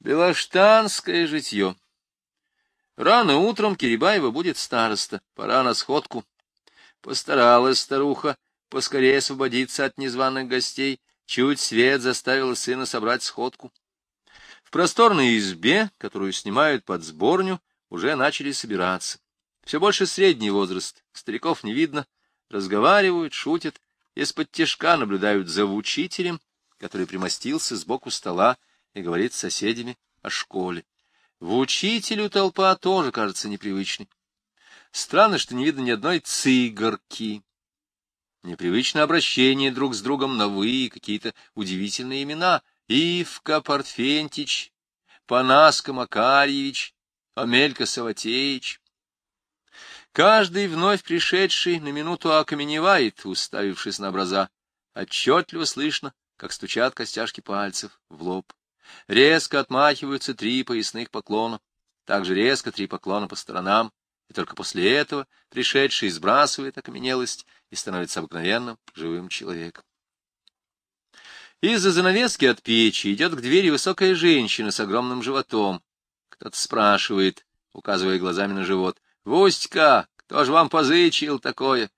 Белоштанское житье. Рано утром Кирибаева будет староста, пора на сходку. Постаралась старуха поскорее освободиться от незваных гостей, чуть свет заставила сына собрать сходку. В просторной избе, которую снимают под сборню, уже начали собираться. Все больше средний возраст, стариков не видно, разговаривают, шутят, из-под тяжка наблюдают за учителем, который примостился сбоку стола и говорит с соседями о школе. В учителю толпа тоже кажется непривычной. Странно, что не видно ни одной цыгарки. Непривычно обращение друг с другом на «вы» и какие-то удивительные имена. Ивка Портфентич, Панаска Макарьевич, Амелька Саватеевич. Каждый вновь пришедший на минуту окаменевает, уставившись на образа. Отчетливо слышно, как стучат костяшки пальцев в лоб. Резко отмахиваются три поясных поклона, также резко три поклона по сторонам, и только после этого пришедший сбрасывает окаменелость и становится обыкновенным живым человеком. Из-за занавески от печи идет к двери высокая женщина с огромным животом. Кто-то спрашивает, указывая глазами на живот, «Вустька, кто же вам позычил такое?»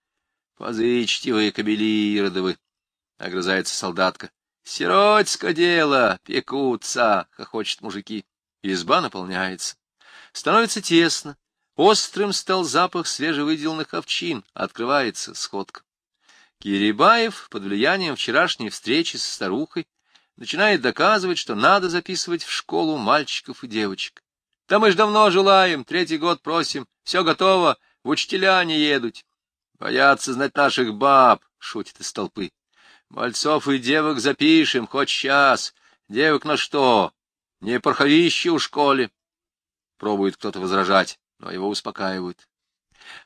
«Позычьте вы, кобели Иродовы», — огрызается солдатка. Сиротьско дело, пекутся, хохочет мужики. Изба наполняется. Становится тесно. Острым стал запах свежевыделанных овчин. Открывается сходка. Кирибаев под влиянием вчерашней встречи с старухой начинает доказывать, что надо записывать в школу мальчиков и девочек. Да мы ж давно желаем, третий год просим, все готово, в учителя не едут. Боятся знать наших баб, шутит из толпы. Мальцов и девок запишем, хоть сейчас. Девок на что? Не порховище у школе. Пробует кто-то возражать, но его успокаивают.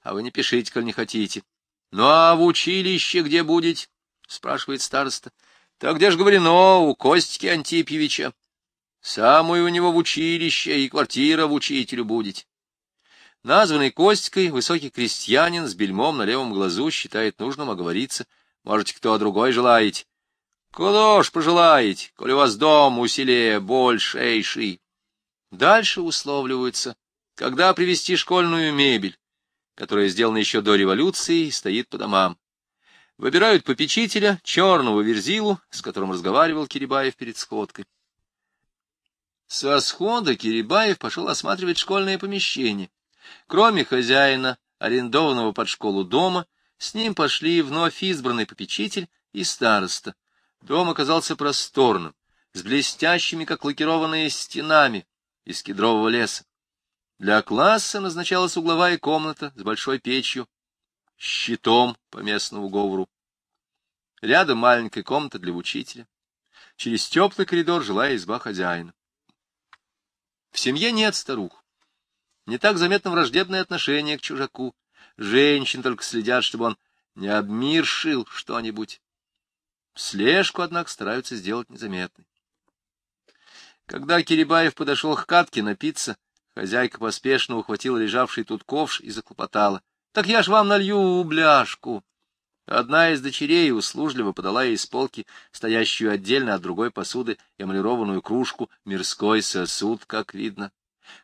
А вы не пишите, коль не хотите. Ну а в училище где будете? Спрашивает староста. Так где ж говорено, у Костики Антипьевича. Самую у него в училище и квартира в учителю будет. Названный Костикой, высокий крестьянин с бельмом на левом глазу считает нужным оговориться — может, кто другой желаете? Куда ж пожелаете, коли у вас дом у селе большейший? Дальше условливаются, когда привезти школьную мебель, которая сделана еще до революции и стоит по домам. Выбирают попечителя, черного верзилу, с которым разговаривал Кирибаев перед сходкой. Со схода Кирибаев пошел осматривать школьное помещение. Кроме хозяина, арендованного под школу дома, с ним пошли вновь избранный попечитель и староста. Дом оказался просторным, с блестящими, как лакированные стенами из кедрового леса. Для класса назначалась угловая комната с большой печью, щитом по местному говору. Рядом маленькая комната для учителя. Через теплый коридор жилая изба хозяина. В семье нет старух. Не так заметно враждебное отношение к чужаку. Женщин только следят, чтобы он не обмиршил что-нибудь. Слежку, однако, стараются сделать незаметной. Когда Кирибаев подошел к катке напиться, хозяйка поспешно ухватила лежавший тут ковш и заклопотала. — Так я ж вам налью бляшку. Одна из дочерей услужливо подала ей с полки, стоящую отдельно от другой посуды, эмалированную кружку, мирской сосуд, как видно.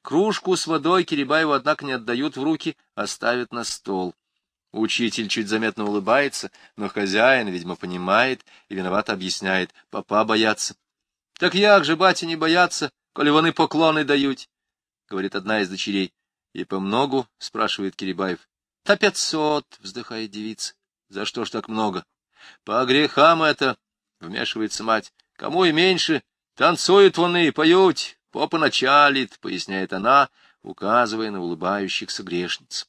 Кружку с водой Кирибаеву, однако, не отдают в руки, а ставят на стол. Учитель чуть заметно улыбается, но хозяин, видимо, понимает и виновато объясняет. Папа боятся. — Так як же, батя, не боятся, коли вони поклоны дают? — говорит одна из дочерей. — И по многу? — спрашивает Кирибаев. — Та пятьсот, — вздыхает девица. — За что ж так много? — По грехам это, — вмешивается мать. — Кому и меньше, танцуют вон и поют, попа началит, — поясняет она, указывая на улыбающихся грешниц.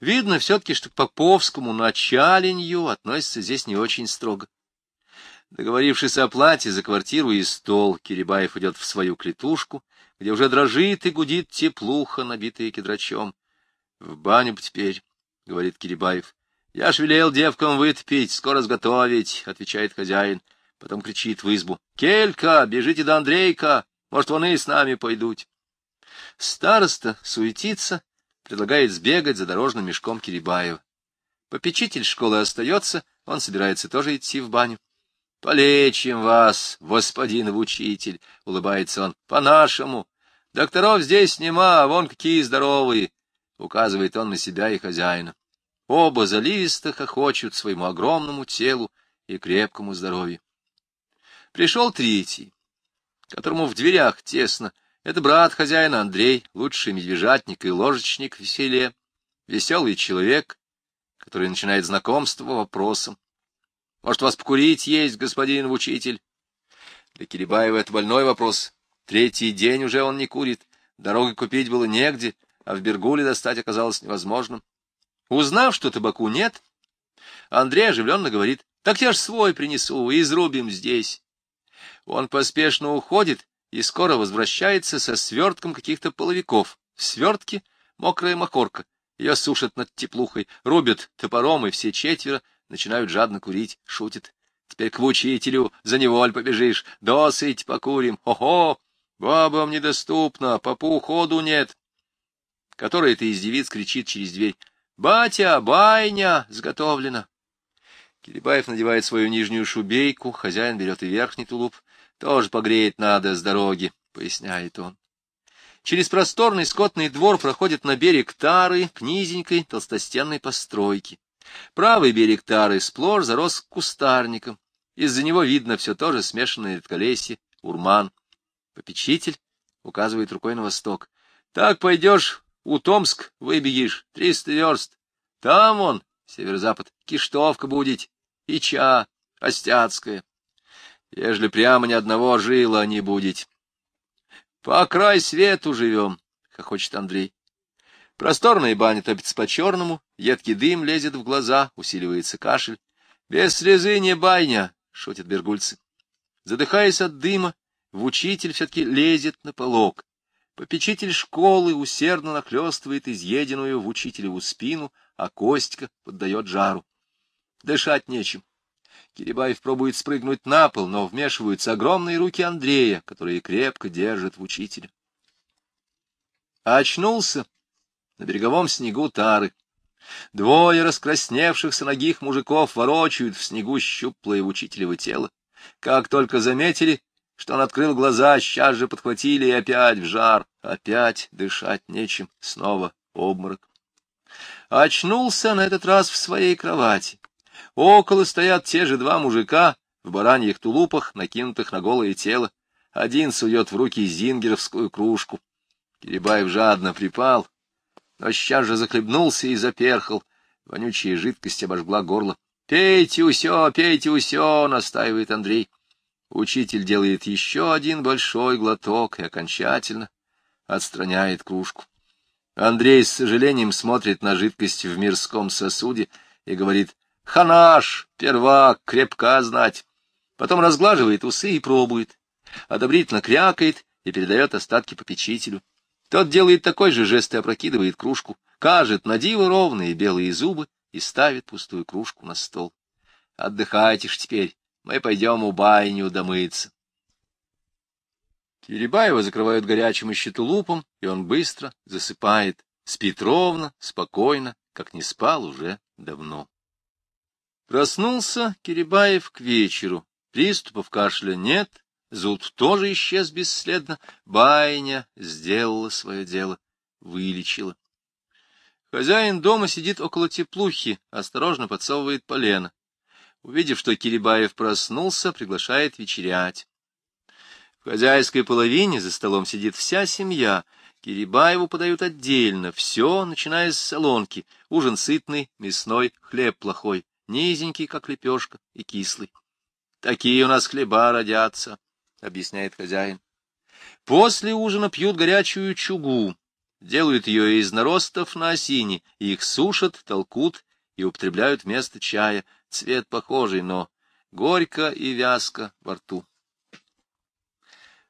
Видно все-таки, что к поповскому началенью относится здесь не очень строго. Договорившись о плате за квартиру и стол, Кирибаев идет в свою клетушку, где уже дрожит и гудит теплуха, набитая кедрачом. — В баню теперь, — говорит Кирибаев. — Я ж велел девкам вытопить, скоро сготовить, — отвечает хозяин. Потом кричит в избу. — Келька, бежите до Андрейка, может, вон и с нами пойдут. Староста суетится, предлагает сбегать за дорожным мешком Кирибаева. Попечитель школы остается, он собирается тоже идти в баню. Полечим вас, господин учитель, — улыбается он, — по-нашему. Докторов здесь нема, а вон какие здоровые, — указывает он на себя и хозяина. Оба заливисто хохочут своему огромному телу и крепкому здоровью. Пришел третий, которому в дверях тесно. Это брат хозяина Андрей, лучший медвежатник и ложечник в селе, веселый человек, который начинает знакомство вопросом. Может, вас покурить есть, господин учитель? Для Кирибаева это больной вопрос. Третий день уже он не курит, дорогой купить было негде, а в Бергуле достать оказалось невозможным. Узнав, что табаку нет, Андрей оживленно говорит, так я ж свой принесу, изрубим здесь. Он поспешно уходит и скоро возвращается со свертком каких-то половиков. В свертке мокрая махорка. Ее сушат над теплухой, рубят топором, и все четверо начинают жадно курить, шутят. Теперь к учителю за неволь побежишь, досыть покурим, хо-хо, бабам недоступно, попу ходу нет. Которая-то из девиц кричит через дверь. «Батя, байня сготовлена!» Кирибаев надевает свою нижнюю шубейку, хозяин берет и верхний тулуп. «Тоже погреть надо с дороги», — поясняет он. Через просторный скотный двор проходит на берег Тары к низенькой толстостенной постройке. Правый берег Тары сплошь зарос кустарником. Из-за него видно все то же смешанное редколесье, урман. Попечитель указывает рукой на восток. Так пойдешь, у Томск выбегишь, триста верст. Там он, северо-запад, Киштовка будет, Ича, Остяцкая. Ежели прямо ни одного жила не будет. По край свету живем, — хохочет Андрей. Просторная баня топится по-черному, едкий дым лезет в глаза, усиливается кашель. Без слезы не баня, — шутят бергульцы. Задыхаясь от дыма, в учитель все-таки лезет на полог. Попечитель школы усердно нахлестывает изъеденную в учителеву спину, а Костька поддает жару. Дышать нечем. Кирибаев пробует спрыгнуть на пол, но вмешиваются огромные руки Андрея, которые крепко держат в учителя. Очнулся на береговом снегу тары. Двое раскрасневшихся ногих мужиков ворочают в снегу щуплое учителево тело. Как только заметили, что он открыл глаза, сейчас же подхватили и опять в жар. Опять дышать нечем, снова обморок. Очнулся на этот раз в своей кровати. Около стоят те же два мужика в бараньих тулупах, накинутых на голое тело. Один сует в руки зингеровскую кружку. Кирибаев жадно припал, но сейчас же захлебнулся и заперхал. Вонючая жидкость обожгла горло. — Пейте усё, пейте усё, — настаивает Андрей. Учитель делает еще один большой глоток и окончательно отстраняет кружку. Андрей с сожалением смотрит на жидкость в мирском сосуде и говорит Ханаш, первак, крепка знать. Потом разглаживает усы и пробует. Одобрительно крякает и передает остатки попечителю. Тот делает такой же жест и опрокидывает кружку, кажет на диво ровные белые зубы и ставит пустую кружку на стол. Отдыхайте ж теперь, мы пойдем у байню домыться. Кирибаева закрывают горячим и щитулупом, и он быстро засыпает, спит ровно, спокойно, как не спал уже давно. Проснулся Кирибаев к вечеру. Приступов кашля нет, зуд тоже исчез бесследно. Байня сделала свое дело, вылечила. Хозяин дома сидит около теплухи, осторожно подсовывает полено. Увидев, что Кирибаев проснулся, приглашает вечерять. В хозяйской половине за столом сидит вся семья. Кирибаеву подают отдельно, все, начиная с солонки. Ужин сытный, мясной, хлеб плохой низенький, как лепешка, и кислый. Такие у нас хлеба родятся, — объясняет хозяин. После ужина пьют горячую чугу, делают ее из наростов на осине, их сушат, толкут и употребляют вместо чая. Цвет похожий, но горько и вязко во рту.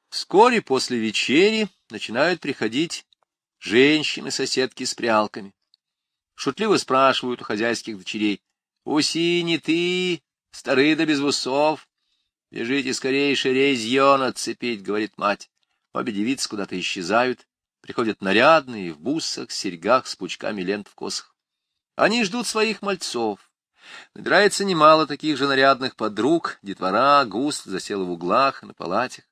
Вскоре после вечери начинают приходить женщины-соседки с прялками. Шутливо спрашивают у хозяйских дочерей, Уси не ты, старый да без усов. Бежите скорейше резьон отцепить, — говорит мать. Обе девицы куда-то исчезают, приходят нарядные, в бусах, серьгах, с пучками лент в косах. Они ждут своих мальцов. Набирается немало таких же нарядных подруг, детвора густо засела в углах и на палатях.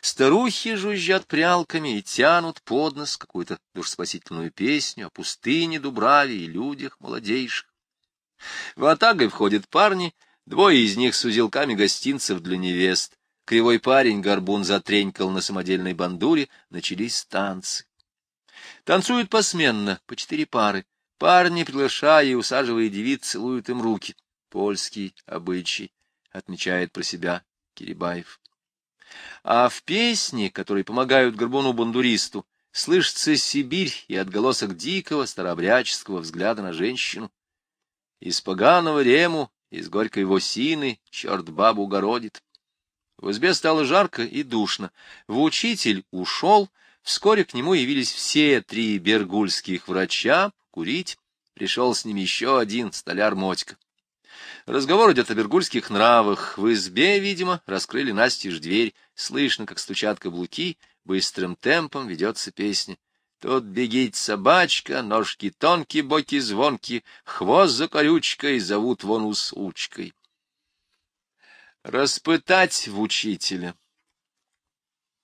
Старухи жужжат прялками и тянут под нос какую-то душспасительную песню о пустыне Дубраве и людях молодейших. В атагой входят парни, двое из них с узелками гостинцев для невест. Кривой парень горбун затренькал на самодельной бандуре, начались танцы. Танцуют посменно, по четыре пары. Парни, приглашая и усаживая девиц, целуют им руки. Польский обычай, отмечает про себя Кирибаев. А в песне, которые помогают горбуну-бандуристу, слышится Сибирь и отголосок дикого старообрядческого взгляда на женщину. Из поганого рему, из горькой восины черт бабу городит. В избе стало жарко и душно. В учитель ушел, вскоре к нему явились все три бергульских врача курить. Пришел с ними еще один столяр Мотька. Разговор идет о бергульских нравах. В избе, видимо, раскрыли настежь дверь. Слышно, как стучат каблуки, быстрым темпом ведется песня. Тут бегит собачка, ножки тонкие, боки звонки, хвост за корючкой зовут вон усучкой. Распытать в учителя.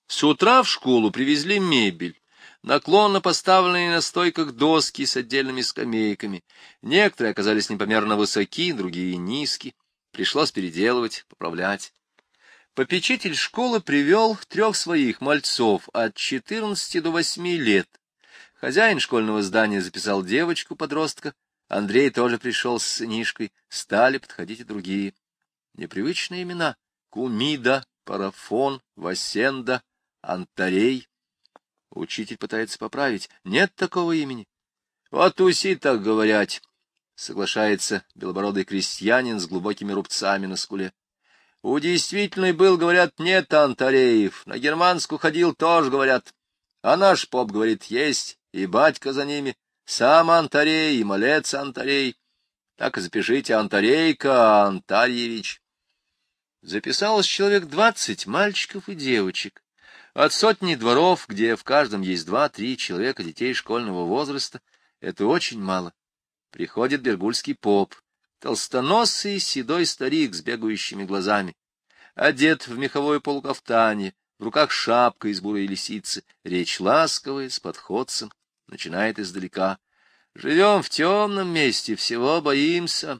С утра в школу привезли мебель, наклонно поставленные на стойках доски с отдельными скамейками. Некоторые оказались непомерно высоки, другие низки. Пришлось переделывать, поправлять. Попечитель школы привел трех своих мальцов от 14 до 8 лет. Хозяин школьного здания записал девочку-подростка. Андрей тоже пришел с сынишкой. Стали подходить и другие. Непривычные имена. Кумида, Парафон, Васенда, Антарей. Учитель пытается поправить. Нет такого имени. Вот уси так говорят, соглашается белобородый крестьянин с глубокими рубцами на скуле. У действительной был, говорят, нет Антареев. На германскую ходил, тоже говорят. А наш поп говорит, есть и батька за ними, сам Антарей и малец Антарей. Так и запишите Антарейка Антарьевич. Записалось человек двадцать мальчиков и девочек. От сотни дворов, где в каждом есть два-три человека детей школьного возраста, это очень мало. Приходит бергульский поп, толстоносый седой старик с бегающими глазами, одет в меховое полукафтане, в руках шапка из бурой лисицы, речь ласковая, с подходцем, начинает издалека. Живем в темном месте, всего боимся.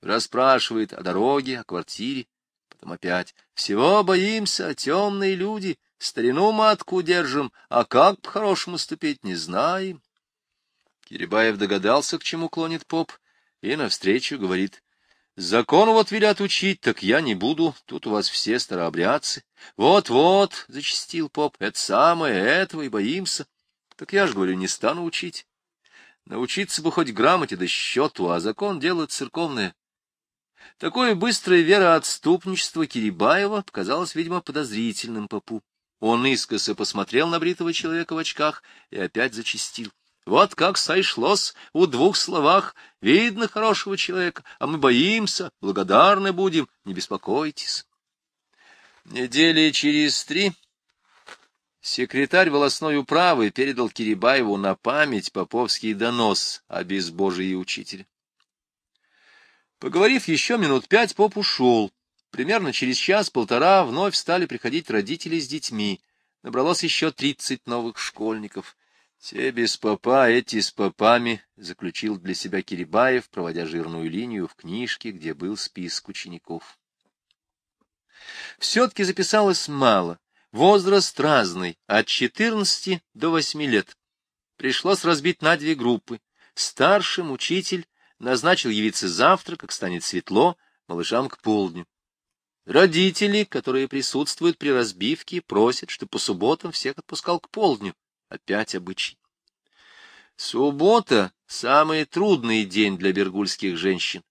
Расспрашивает о дороге, о квартире. Потом опять. Всего боимся, темные люди. Старину матку держим, а как по-хорошему ступить, не знаем. Кирибаев догадался, к чему клонит поп, и навстречу говорит. Закон вот велят учить, так я не буду, тут у вас все старообрядцы. Вот-вот, — зачастил поп, — это самое, этого и боимся. Так я ж говорю, не стану учить. Научиться бы хоть грамоте да счету, а закон дело церковное. Такое быстрое вероотступничество Кирибаева показалось, видимо, подозрительным попу. Он искоса посмотрел на бритого человека в очках и опять зачистил. Вот как сошлось у двух словах. Видно хорошего человека, а мы боимся, благодарны будем, не беспокойтесь. Недели через три Секретарь волосной управы передал Кирибаеву на память поповский донос о безбожии учителя. Поговорив еще минут пять, поп ушел. Примерно через час-полтора вновь стали приходить родители с детьми. Набралось еще тридцать новых школьников. Те без попа, эти с попами, заключил для себя Кирибаев, проводя жирную линию в книжке, где был список учеников. Все-таки записалось мало. Возраст разный, от 14 до 8 лет. Пришлось разбить на две группы. Старшим учитель назначил явиться завтра, как станет светло, малышам к полдню. Родители, которые присутствуют при разбивке, просят, что по субботам всех отпускал к полдню. Опять обычай. Суббота — самый трудный день для бергульских женщин.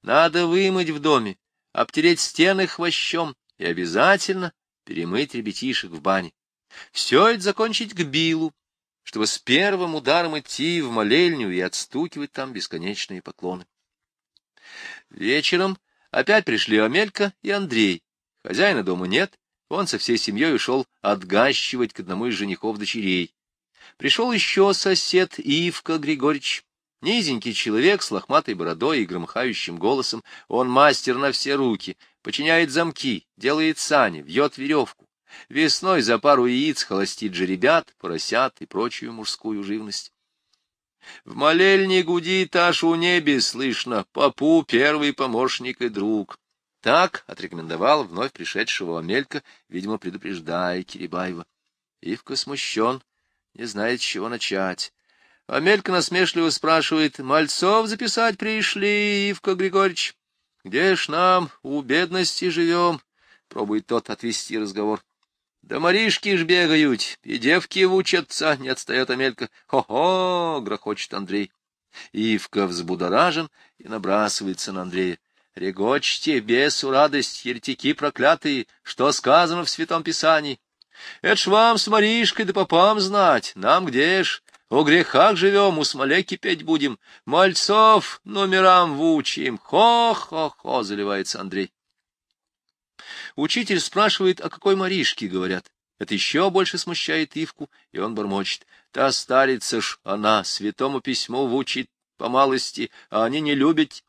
Надо вымыть в доме, обтереть стены хвощом и обязательно перемыть ребятишек в бане. Все это закончить к Билу, чтобы с первым ударом идти в молельню и отстукивать там бесконечные поклоны. Вечером опять пришли Амелька и Андрей. Хозяина дома нет, он со всей семьей ушел отгащивать к одному из женихов дочерей. Пришел еще сосед Ивка Григорьевич. Низенький человек с лохматой бородой и громыхающим голосом, он мастер на все руки, починяет замки, делает сани, вьет веревку. Весной за пару яиц холостит жеребят, поросят и прочую мужскую живность. В молельне гудит аж у небе слышно, попу первый помощник и друг. Так отрекомендовал вновь пришедшего Амелька, видимо, предупреждая Кирибаева. Ивка смущен, не знает, с чего начать. Амелька насмешливо спрашивает, «Мальцов записать пришли, Ивка Григорьевич? Где ж нам, у бедности живем?» Пробует тот отвести разговор. Да Маришки ж бегают, и девки учатся, не отстает Амелька. Хо-хо, грохочет Андрей. Ивка взбудоражен и набрасывается на Андрея. Регочьте, бесу радость, еретики проклятые, что сказано в Святом Писании. Это ж вам с Маришкой да попам знать, нам где ж? О грехах живем, у смоле кипеть будем, мальцов номерам вучим. Хо-хо-хо, заливается Андрей. Учитель спрашивает, о какой Маришке говорят. Это еще больше смущает Ивку, и он бормочет. Та старица ж, она святому письму вучит по малости, а они не любят.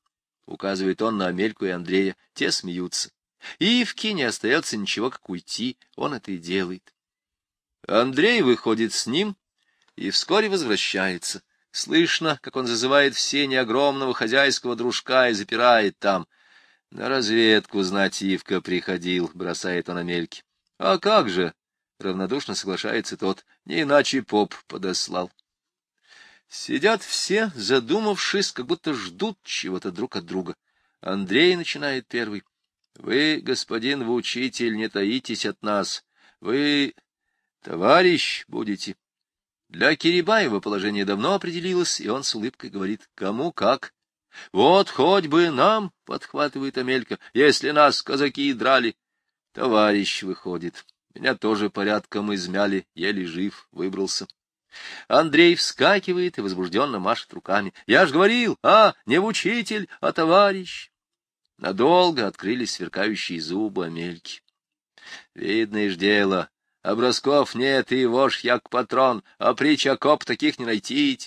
Указывает он на Амельку и Андрея. Те смеются. Ивке не остается ничего, как уйти. Он это и делает. Андрей выходит с ним и вскоре возвращается. Слышно, как он зазывает в сене огромного хозяйского дружка и запирает там — на разведку, знать, Ивка приходил, бросает он Амельке. А как же? Равнодушно соглашается тот, не иначе поп подослал. Сидят все, задумавшись, как будто ждут чего-то друг от друга. Андрей начинает первый. Вы, господин вы учитель, не таитесь от нас. Вы товарищ будете. Для Кирибаева положение давно определилось, и он с улыбкой говорит, кому как. — Вот хоть бы нам, — подхватывает Амелька, — если нас казаки драли. Товарищ выходит. Меня тоже порядком измяли, еле жив, выбрался. Андрей вскакивает и возбужденно машет руками. — Я ж говорил, а, не в учитель, а товарищ. Надолго открылись сверкающие зубы Амельки. Видное ж дело, образков нет, и вошь як патрон, а притч окоп таких не найти.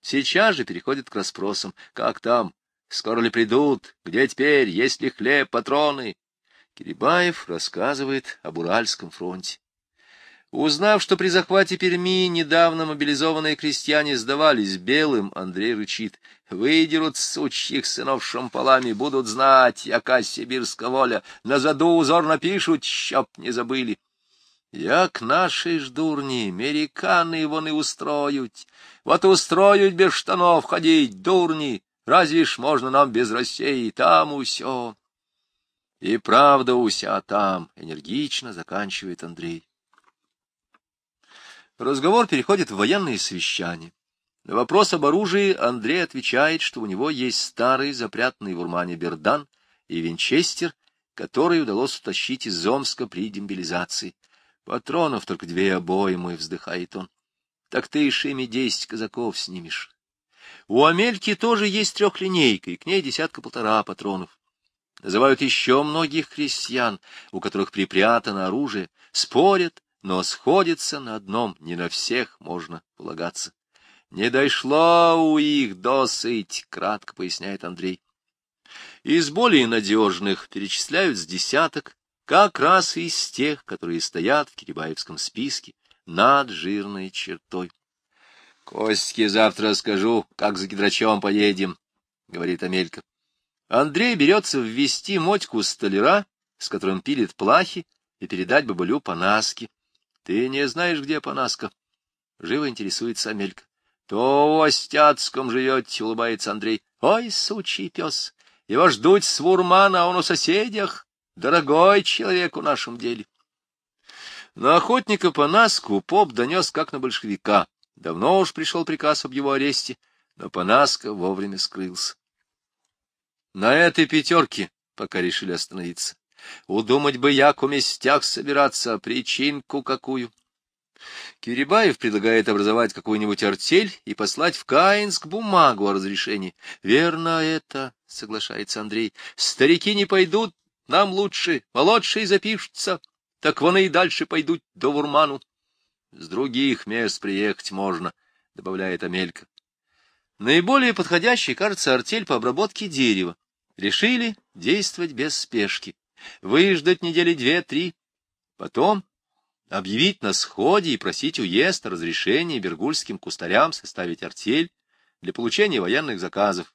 Сейчас же переходит к расспросам. Как там? Скоро ли придут? Где теперь? Есть ли хлеб, патроны? Кирибаев рассказывает об Уральском фронте. Узнав, что при захвате Перми недавно мобилизованные крестьяне сдавались белым, Андрей рычит. Выдерут сучьих сынов шампалами, будут знать, яка сибирская воля. На заду узор напишут, чтоб не забыли. Як наші ж дурні, американи вони устроють. Вот устроють без штанов ходить, дурни. Разве ж можно нам без России? Там усё. И правда уся там, энергично заканчивает Андрей. Разговор переходит в военные совещания. На вопрос об оружии Андрей отвечает, что у него есть старый запрятанный в Урмане Бердан и Винчестер, который удалось утащить из Омска при демобилизации. Патронов только две обоймы, вздыхает он. Так ты и шими десять казаков снимешь. У Амельки тоже есть трехлинейка, и к ней десятка-полтора патронов. Называют еще многих крестьян, у которых припрятано оружие, спорят, но сходятся на одном, не на всех можно полагаться. Не дошло у их досыть, кратко поясняет Андрей. Из более надежных перечисляют с десяток, как раз из тех, которые стоят в Кирибаевском списке над жирной чертой. — Костьке завтра скажу, как за гидрачом поедем, — говорит Амелька. Андрей берется ввести мотьку столяра, с которым пилит плахи, и передать бабулю Панаски. Ты не знаешь, где Панаска? Живо интересуется Амелька. — То в Остяцком живет, — улыбается Андрей. — Ой, сучий пес! Его ждут с Вурмана, а он у соседях дорогой человек в нашем деле. На охотника по Наску поп донес как на большевика. Давно уж пришел приказ об его аресте, но Панаска вовремя скрылся. На этой пятерке пока решили остановиться. Удумать бы, як у местях собираться, причинку какую. Кирибаев предлагает образовать какую-нибудь артель и послать в Каинск бумагу о разрешении. — Верно это, — соглашается Андрей. — Старики не пойдут, нам лучше, молодшие запишутся, так вон и дальше пойдут до Вурману. С других мест приехать можно, — добавляет Амелька. Наиболее подходящей кажется артель по обработке дерева. Решили действовать без спешки, выждать недели две-три, потом объявить на сходе и просить уезд о разрешении бергульским кустарям составить артель для получения военных заказов.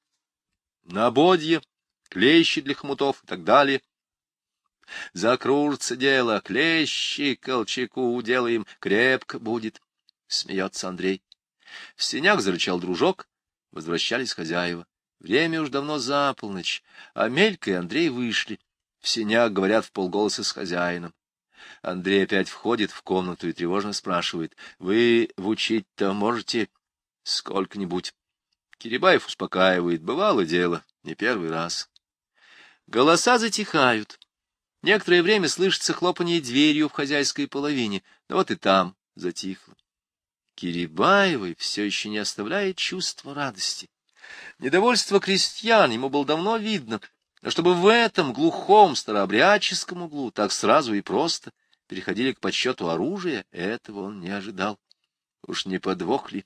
На ободье, клещи для хмутов и так далее. Закружится дело, клещи колчаку делаем, крепко будет, — смеется Андрей. В сенях зарычал дружок, возвращались хозяева. Время уж давно за полночь, а Мелька и Андрей вышли. В сенях говорят в полголоса с хозяином. Андрей опять входит в комнату и тревожно спрашивает. — Вы в учить-то можете? — Сколько-нибудь. Кирибаев успокаивает. Бывало дело, не первый раз. Голоса затихают. Некоторое время слышится хлопанье дверью в хозяйской половине, но вот и там затихло. Кирибаевой все еще не оставляет чувства радости. Недовольство крестьян ему было давно видно, но чтобы в этом глухом старообрядческом углу так сразу и просто переходили к подсчету оружия, этого он не ожидал. Уж не подвох ли?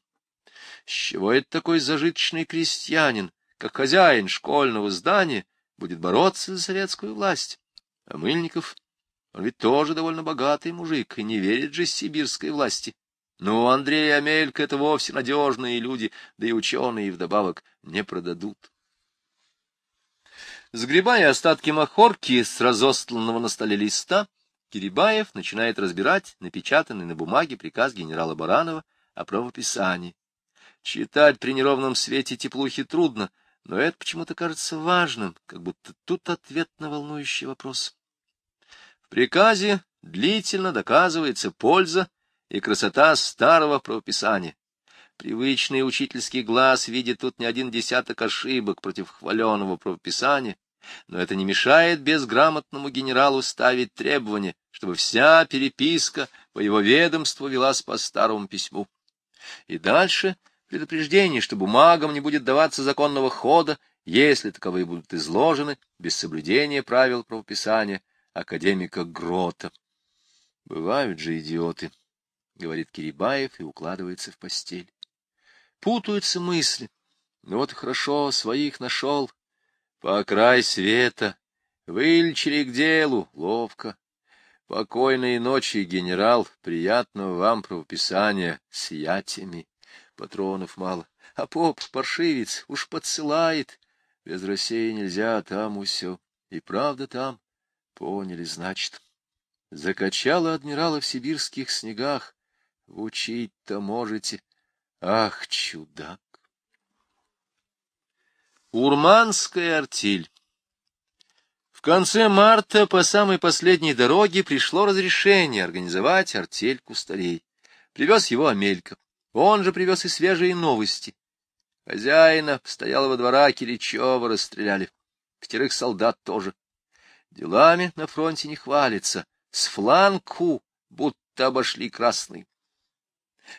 С чего это такой зажиточный крестьянин, как хозяин школьного здания, будет бороться за советскую власть? А Мыльников, он ведь тоже довольно богатый мужик и не верит же сибирской власти. Ну, Андрей и Амелька — это вовсе надежные люди, да и ученые вдобавок не продадут. Сгребая остатки махорки с разостланного на столе листа, Кирибаев начинает разбирать напечатанный на бумаге приказ генерала Баранова о правописании. Читать при неровном свете теплухи трудно, но это почему-то кажется важным, как будто тут ответ на волнующий вопрос. В приказе длительно доказывается польза и красота старого правописания. Привычный учительский глаз видит тут не один десяток ошибок против хваленого правописания, но это не мешает безграмотному генералу ставить требование, чтобы вся переписка по его ведомству велась по старому письму. И дальше предупреждение, что бумагам не будет даваться законного хода, если таковые будут изложены без соблюдения правил правописания академика Грота. Бывают же идиоты, — говорит Кирибаев и укладывается в постель. Путаются мысли. Ну вот хорошо, своих нашел. По край света. Вылечили к делу. Ловко. Покойной ночи, генерал. Приятного вам правописания с ятями. Патронов мало. А поп, паршивец, уж подсылает. Без России нельзя, там усё. И правда там. Поняли, значит. Закачало адмирала в сибирских снегах. Учить-то можете. Ах, чудак! Урманская артель В конце марта по самой последней дороге пришло разрешение организовать артель кустарей. Привез его Амелька. Он же привез и свежие новости. Хозяина, постоялого двора Киричева расстреляли. Пятерых солдат тоже. Делами на фронте не хвалится. С фланку будто обошли красный.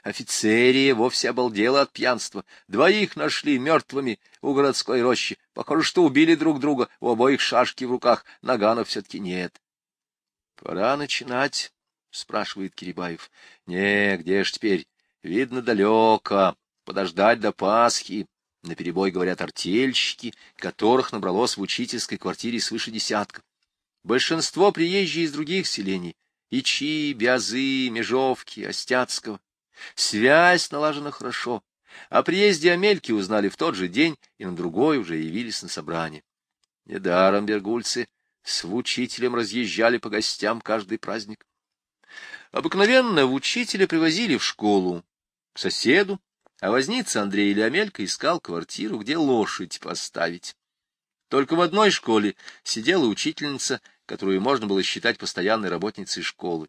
Офицерия вовсе обалдела от пьянства. Двоих нашли мертвыми у городской рощи. Похоже, что убили друг друга, у обоих шашки в руках, наганов все-таки нет. — Пора начинать, — спрашивает Кирибаев. — Не, где ж теперь? Видно, далеко. Подождать до Пасхи. Наперебой говорят артельщики, которых набралось в учительской квартире свыше десятка. Большинство приезжие из других селений — Ичи, Бязы, Межовки, Остяцкого. Связь налажена хорошо. О приезде Амельки узнали в тот же день и на другой уже явились на собрание. Недаром бергульцы с учителем разъезжали по гостям каждый праздник. Обыкновенно в учителя привозили в школу к соседу, а возница Андрей или Амелька искал квартиру, где лошадь поставить. Только в одной школе сидела учительница, которую можно было считать постоянной работницей школы.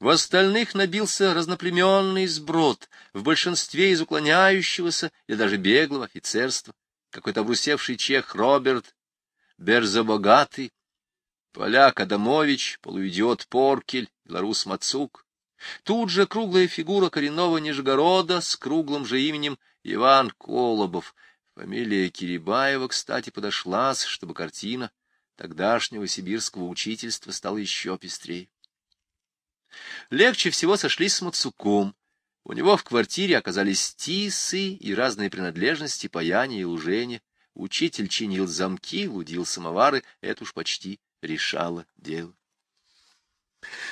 В остальных набился разноплеменный сброд, в большинстве из уклоняющегося или даже беглого офицерства, какой-то обрусевший чех Роберт, Берзобогатый, поляк Адамович, полуидиот Поркель, белорус Мацук. Тут же круглая фигура коренного Нижегорода с круглым же именем Иван Колобов, Фамилия Кирибаева, кстати, подошла, чтобы картина тогдашнего сибирского учительства стала еще пестрее. Легче всего сошлись с Мацуком. У него в квартире оказались тисы и разные принадлежности паяния и лужения. Учитель чинил замки, лудил самовары, это уж почти решало дело.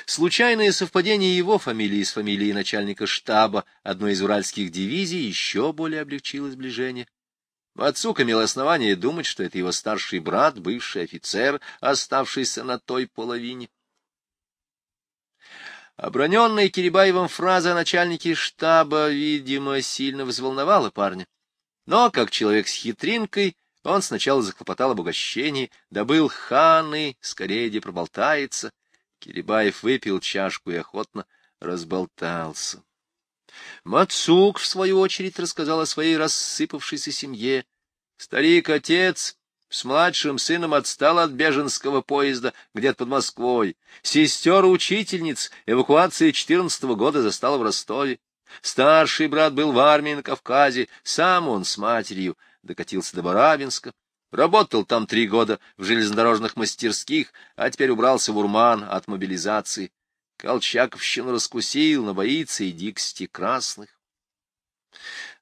Случайное совпадение его фамилии с фамилией начальника штаба одной из уральских дивизий еще более облегчило сближение. Мацук имел основание думать, что это его старший брат, бывший офицер, оставшийся на той половине. Оброненная Кирибаевым фраза о начальнике штаба, видимо, сильно взволновала парня. Но, как человек с хитринкой, он сначала захлопотал об угощении, добыл ханы, скорее где проболтается. Кирибаев выпил чашку и охотно разболтался. Мацук, в свою очередь, рассказал о своей рассыпавшейся семье. Старик-отец с младшим сыном отстал от беженского поезда где-то под Москвой. Сестер-учительниц эвакуации четырнадцатого года застала в Ростове. Старший брат был в армии на Кавказе, сам он с матерью докатился до Барабинска. Работал там три года в железнодорожных мастерских, а теперь убрался в Урман от мобилизации. Колчаковщину раскусил, но боится и дикости красных.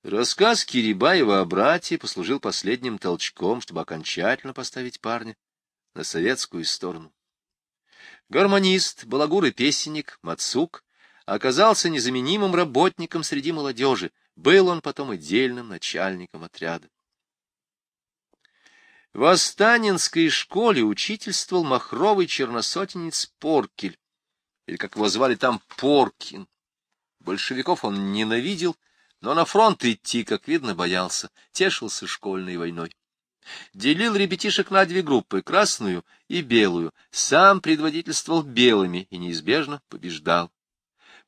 Рассказ Кирибаева о брате послужил последним толчком, чтобы окончательно поставить парня на советскую сторону. Гармонист, балагур и песенник Мацук оказался незаменимым работником среди молодежи, был он потом отдельным начальником отряда. В Останинской школе учительствовал махровый черносотенец Поркель, или, как его звали там, Поркин. Большевиков он ненавидел, но на фронт идти, как видно, боялся, тешился школьной войной. Делил ребятишек на две группы, красную и белую, сам предводительствовал белыми и неизбежно побеждал.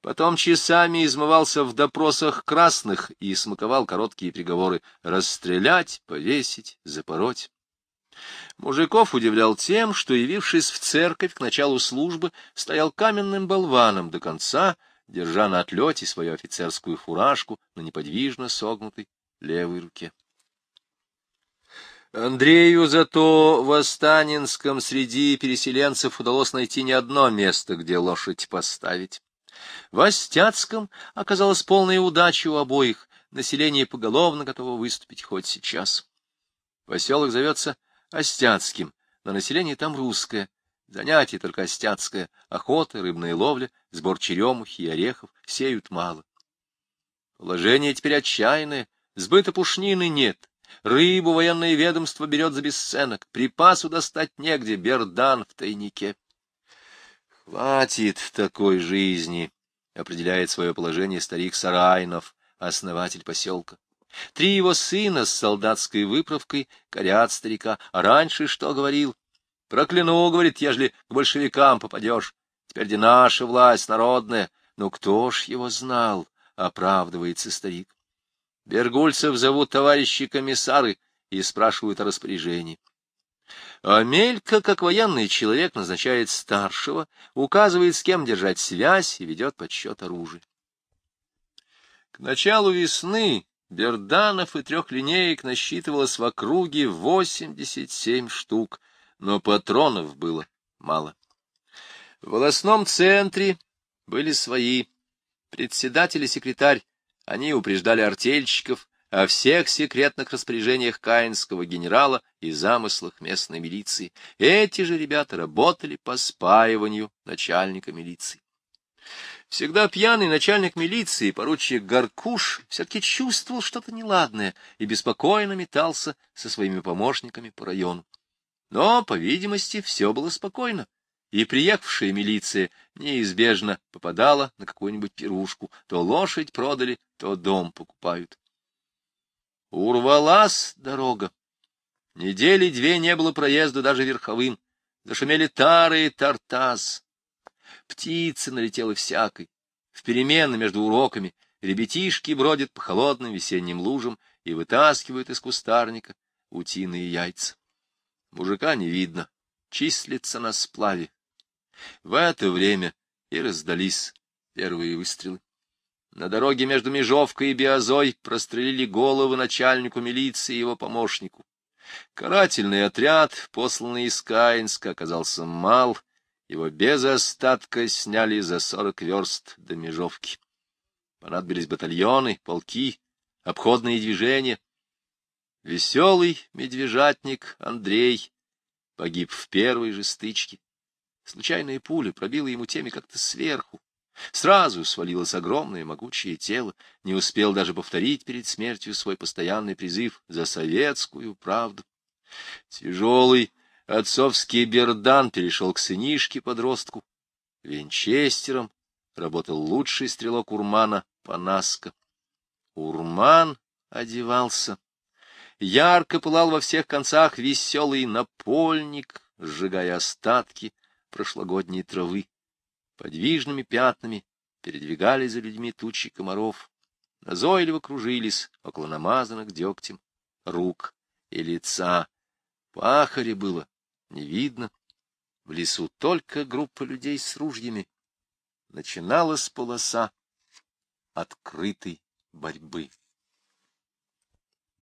Потом часами измывался в допросах красных и смаковал короткие приговоры расстрелять, повесить, запороть. Мужиков удивлял тем, что, явившись в церковь к началу службы, стоял каменным болваном до конца, держа на отлете свою офицерскую фуражку на неподвижно согнутой левой руке. Андрею зато в Останинском среди переселенцев удалось найти не одно место, где лошадь поставить. В Остяцком оказалась полная удача у обоих, население поголовно готово выступить хоть сейчас. Поселок зовется Остяцким, но население там русское, занятие только остяцкое, охота, рыбная ловля, сбор черемухи и орехов, сеют мало. Положение теперь отчаянное, сбыта пушнины нет, рыбу военное ведомство берет за бесценок, припасу достать негде, бердан в тайнике. Хватит такой жизни, определяет свое положение старик Сарайнов, основатель поселка. Три его сына с солдатской выправкой корят старика. А раньше что говорил? Прокляну, говорит, ежели к большевикам попадешь. Теперь где наша власть народная. Ну кто ж его знал? Оправдывается старик. Бергульцев зовут товарищи комиссары и спрашивают о распоряжении. Амелька, как военный человек, назначает старшего, указывает, с кем держать связь и ведет подсчет оружия. К началу весны Берданов и трех линеек насчитывалось в округе восемьдесят семь штук, но патронов было мало. В волосном центре были свои. Председатель и секретарь, они упреждали артельщиков о всех секретных распоряжениях каинского генерала и замыслах местной милиции. Эти же ребята работали по спаиванию начальника милиции. Всегда пьяный начальник милиции, поручик Гаркуш, все-таки чувствовал что-то неладное и беспокойно метался со своими помощниками по району. Но, по видимости, все было спокойно, и приехавшая милиция неизбежно попадала на какую-нибудь пирушку. То лошадь продали, то дом покупают. Урвалась дорога. Недели две не было проезда даже верховым. Зашумели тары и тартаз. Птицы налетела всякой. В перемены между уроками ребятишки бродят по холодным весенним лужам и вытаскивают из кустарника утиные яйца. Мужика не видно, числится на сплаве. В это время и раздались первые выстрелы. На дороге между Межовкой и Биозой прострелили головы начальнику милиции и его помощнику. Карательный отряд, посланный из Каинска, оказался мал — его без остатка сняли за сорок верст до Межовки. Понадобились батальоны, полки, обходные движения. Веселый медвежатник Андрей погиб в первой же стычке. Случайная пуля пробила ему теми как-то сверху. Сразу свалилось огромное могучее тело, не успел даже повторить перед смертью свой постоянный призыв за советскую правду. Тяжелый отцовский бердан перешел к сынишке-подростку. Винчестером работал лучший стрелок Урмана Панаска. Урман одевался. Ярко пылал во всех концах веселый напольник, сжигая остатки прошлогодней травы. Подвижными пятнами передвигались за людьми тучи комаров. Назойливо кружились около намазанных дегтем рук и лица. Пахаря было не видно. В лесу только группа людей с ружьями. Начиналась полоса открытой борьбы.